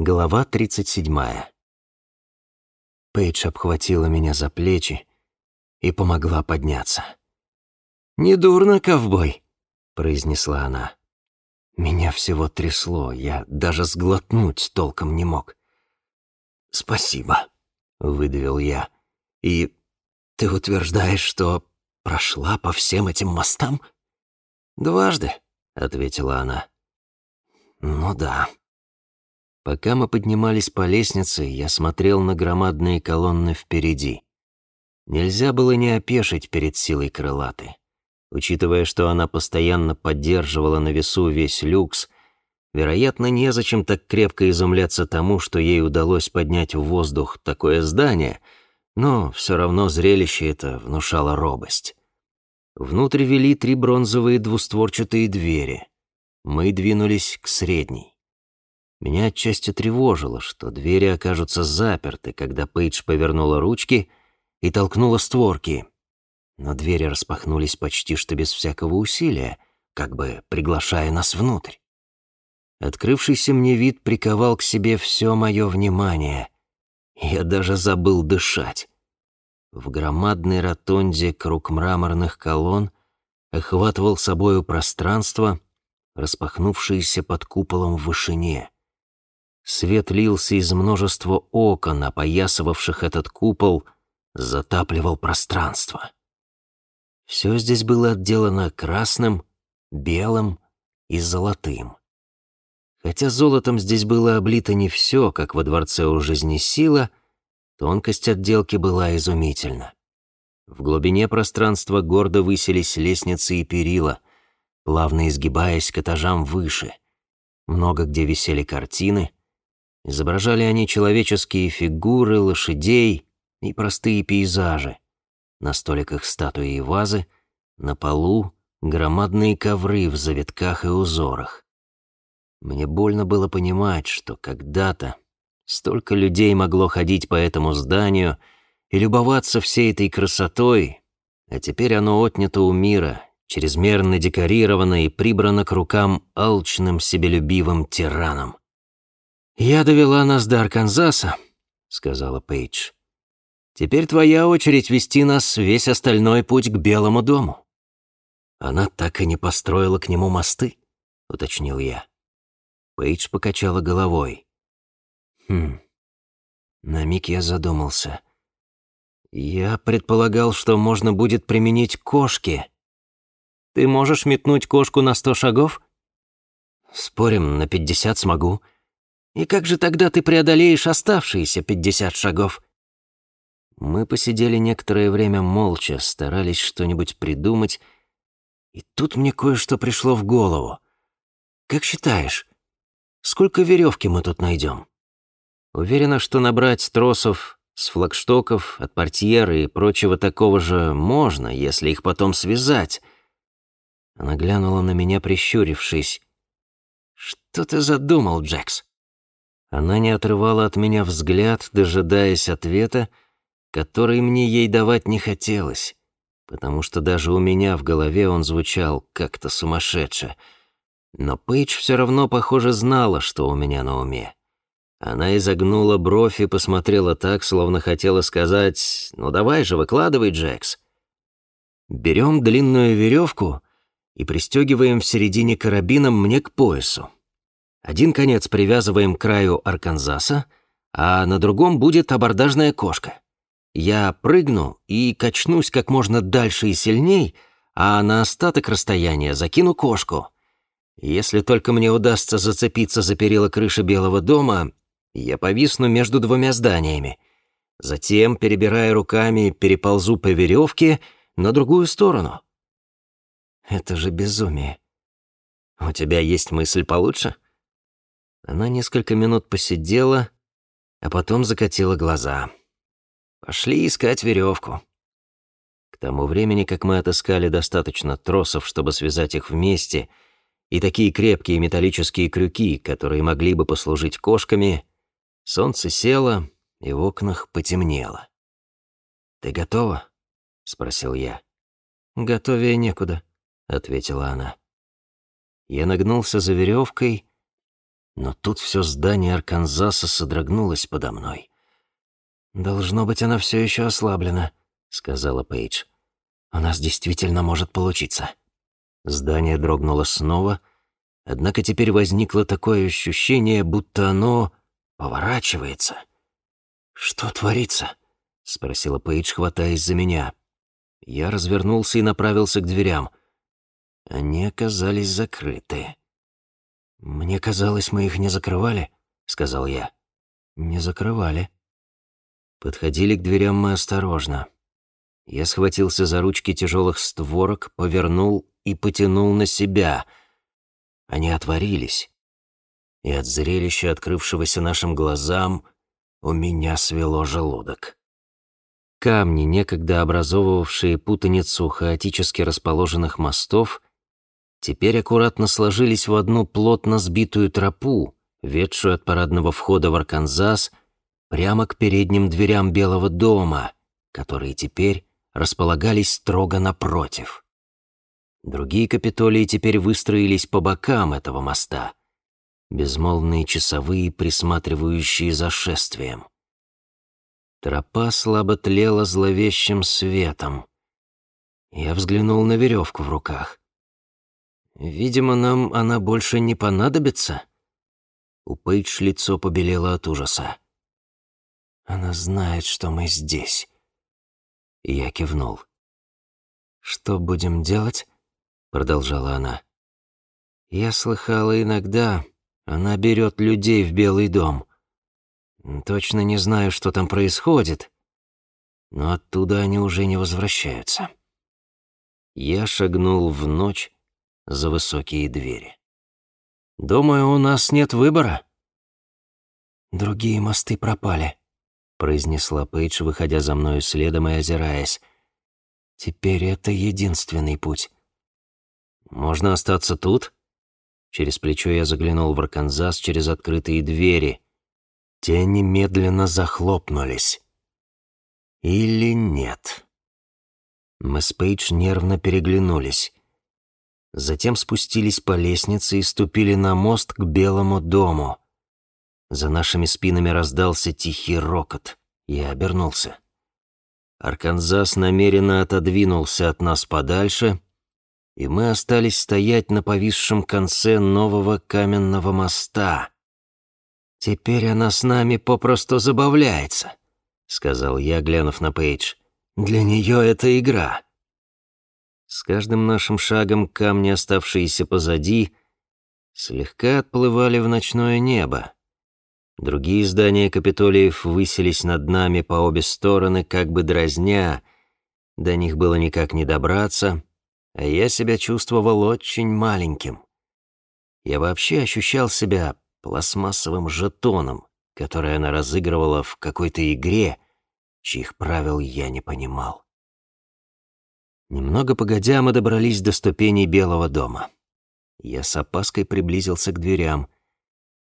Глава 37. Пейдж обхватила меня за плечи и помогла подняться. «Недурно, ковбой», — произнесла она. Меня всего трясло, я даже сглотнуть толком не мог. «Спасибо», — выдавил я. «И ты утверждаешь, что прошла по всем этим мостам?» «Дважды», — ответила она. «Ну да». Пока мы поднимались по лестнице, я смотрел на громадные колонны впереди. Нельзя было не опешить перед силой крылаты. Учитывая, что она постоянно поддерживала на весу весь люкс, вероятно, незачем так крепко изумляться тому, что ей удалось поднять в воздух такое здание, но все равно зрелище это внушало робость. Внутрь вели три бронзовые двустворчатые двери. Мы двинулись к средней. Меня отчасти тревожило, что двери окажутся заперты, когда Пейдж повернула ручки и толкнула створки. Но двери распахнулись почти что без всякого усилия, как бы приглашая нас внутрь. Открывшийся мне вид приковал к себе все мое внимание. Я даже забыл дышать. В громадной ротонде круг мраморных колонн охватывал собою пространство, распахнувшееся под куполом в вышине. Свет лился из множества окон, опоясывавших этот купол, затапливал пространство. Все здесь было отделано красным, белым и золотым. Хотя золотом здесь было облито не все, как во дворце у жизни сила, тонкость отделки была изумительна. В глубине пространства гордо высились лестницы и перила, плавно изгибаясь к этажам выше. Много где висели картины — Изображали они человеческие фигуры, лошадей и простые пейзажи. На столиках статуи и вазы, на полу громадные ковры в завитках и узорах. Мне больно было понимать, что когда-то столько людей могло ходить по этому зданию и любоваться всей этой красотой, а теперь оно отнято у мира, чрезмерно декорировано и прибрано к рукам алчным себелюбивым тираном. «Я довела нас до Арканзаса», — сказала Пейдж. «Теперь твоя очередь вести нас весь остальной путь к Белому дому». «Она так и не построила к нему мосты», — уточнил я. Пейдж покачала головой. «Хм...» На миг я задумался. «Я предполагал, что можно будет применить кошки. Ты можешь метнуть кошку на сто шагов?» «Спорим, на пятьдесят смогу», и как же тогда ты преодолеешь оставшиеся пятьдесят шагов?» Мы посидели некоторое время молча, старались что-нибудь придумать, и тут мне кое-что пришло в голову. «Как считаешь, сколько веревки мы тут найдем?» Уверена, что набрать тросов с флагштоков, от портьеры и прочего такого же можно, если их потом связать. Она глянула на меня, прищурившись. «Что ты задумал, Джекс?» Она не отрывала от меня взгляд, дожидаясь ответа, который мне ей давать не хотелось, потому что даже у меня в голове он звучал как-то сумасшедше. Но Пейдж все равно, похоже, знала, что у меня на уме. Она изогнула бровь и посмотрела так, словно хотела сказать «Ну давай же, выкладывай, Джекс». Берем длинную веревку и пристегиваем в середине карабином мне к поясу. Один конец привязываем к краю Арканзаса, а на другом будет абордажная кошка. Я прыгну и качнусь как можно дальше и сильней, а на остаток расстояния закину кошку. Если только мне удастся зацепиться за перила крыши Белого дома, я повисну между двумя зданиями. Затем, перебирая руками, переползу по веревке на другую сторону. Это же безумие. У тебя есть мысль получше? — она несколько минут посидела, а потом закатила глаза. «Пошли искать веревку. К тому времени, как мы отыскали достаточно тросов, чтобы связать их вместе, и такие крепкие металлические крюки, которые могли бы послужить кошками, солнце село, и в окнах потемнело. «Ты готова?» — спросил я. «Готовее некуда», — ответила она. Я нагнулся за веревкой но тут все здание Арканзаса содрогнулось подо мной. «Должно быть, она все еще ослаблена», — сказала Пейдж. «У нас действительно может получиться». Здание дрогнуло снова, однако теперь возникло такое ощущение, будто оно поворачивается. «Что творится?» — спросила Пейдж, хватаясь за меня. Я развернулся и направился к дверям. Они оказались закрыты. «Мне казалось, мы их не закрывали», — сказал я. «Не закрывали». Подходили к дверям мы осторожно. Я схватился за ручки тяжелых створок, повернул и потянул на себя. Они отворились. И от зрелища, открывшегося нашим глазам, у меня свело желудок. Камни, некогда образовывавшие путаницу хаотически расположенных мостов, теперь аккуратно сложились в одну плотно сбитую тропу, ведшую от парадного входа в Арканзас прямо к передним дверям Белого дома, которые теперь располагались строго напротив. Другие капитолии теперь выстроились по бокам этого моста, безмолвные часовые, присматривающие за шествием. Тропа слабо тлела зловещим светом. Я взглянул на веревку в руках. Видимо, нам она больше не понадобится. У Пейдж лицо побелело от ужаса. Она знает, что мы здесь. Я кивнул. «Что будем делать?» — продолжала она. «Я слыхала иногда, она берет людей в Белый дом. Точно не знаю, что там происходит, но оттуда они уже не возвращаются». Я шагнул в ночь, за высокие двери. «Думаю, у нас нет выбора». «Другие мосты пропали», — произнесла Пейдж, выходя за мною следом и озираясь. «Теперь это единственный путь». «Можно остаться тут?» Через плечо я заглянул в Арканзас через открытые двери. Те немедленно захлопнулись. Или нет? Мы с Пейдж нервно переглянулись. Затем спустились по лестнице и ступили на мост к Белому дому. За нашими спинами раздался тихий рокот. Я обернулся. Арканзас намеренно отодвинулся от нас подальше, и мы остались стоять на повисшем конце нового каменного моста. «Теперь она с нами попросту забавляется», — сказал я, глянув на Пейдж. «Для нее это игра». С каждым нашим шагом камни, оставшиеся позади, слегка отплывали в ночное небо. Другие здания Капитолиев высились над нами по обе стороны, как бы дразня. До них было никак не добраться, а я себя чувствовал очень маленьким. Я вообще ощущал себя пластмассовым жетоном, который она разыгрывала в какой-то игре, чьих правил я не понимал. Немного погодя, мы добрались до ступеней Белого дома. Я с опаской приблизился к дверям.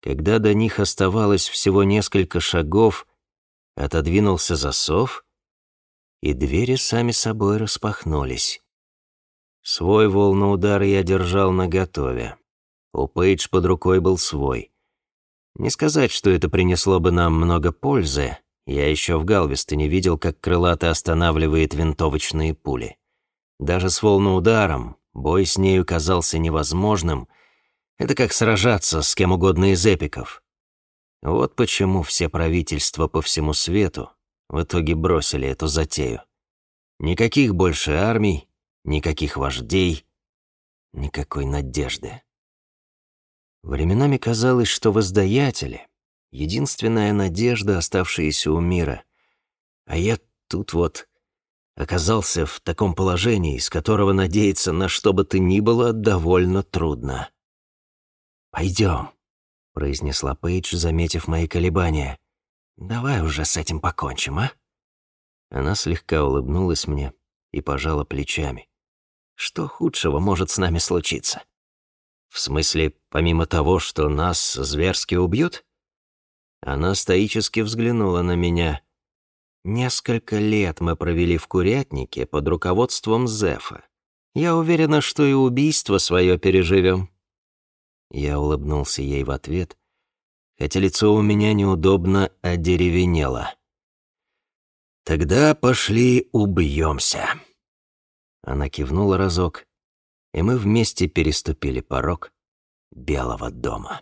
Когда до них оставалось всего несколько шагов, отодвинулся засов, и двери сами собой распахнулись. Свой волноудар я держал наготове. У Пейдж под рукой был свой. Не сказать, что это принесло бы нам много пользы. Я еще в Галвестоне видел, как крылато останавливает винтовочные пули. Даже с волноударом бой с нею казался невозможным. Это как сражаться с кем угодно из эпиков. Вот почему все правительства по всему свету в итоге бросили эту затею. Никаких больше армий, никаких вождей, никакой надежды. Временами казалось, что воздаятели — единственная надежда, оставшаяся у мира. А я тут вот оказался в таком положении, из которого надеяться на что бы то ни было довольно трудно. «Пойдем», — произнесла Пейдж, заметив мои колебания. «Давай уже с этим покончим, а?» Она слегка улыбнулась мне и пожала плечами. «Что худшего может с нами случиться?» «В смысле, помимо того, что нас зверски убьют?» Она стоически взглянула на меня — Несколько лет мы провели в курятнике под руководством Зефа. Я уверена, что и убийство свое переживем. Я улыбнулся ей в ответ, хотя лицо у меня неудобно одеревенело. «Тогда пошли убьемся. Она кивнула разок, и мы вместе переступили порог Белого дома.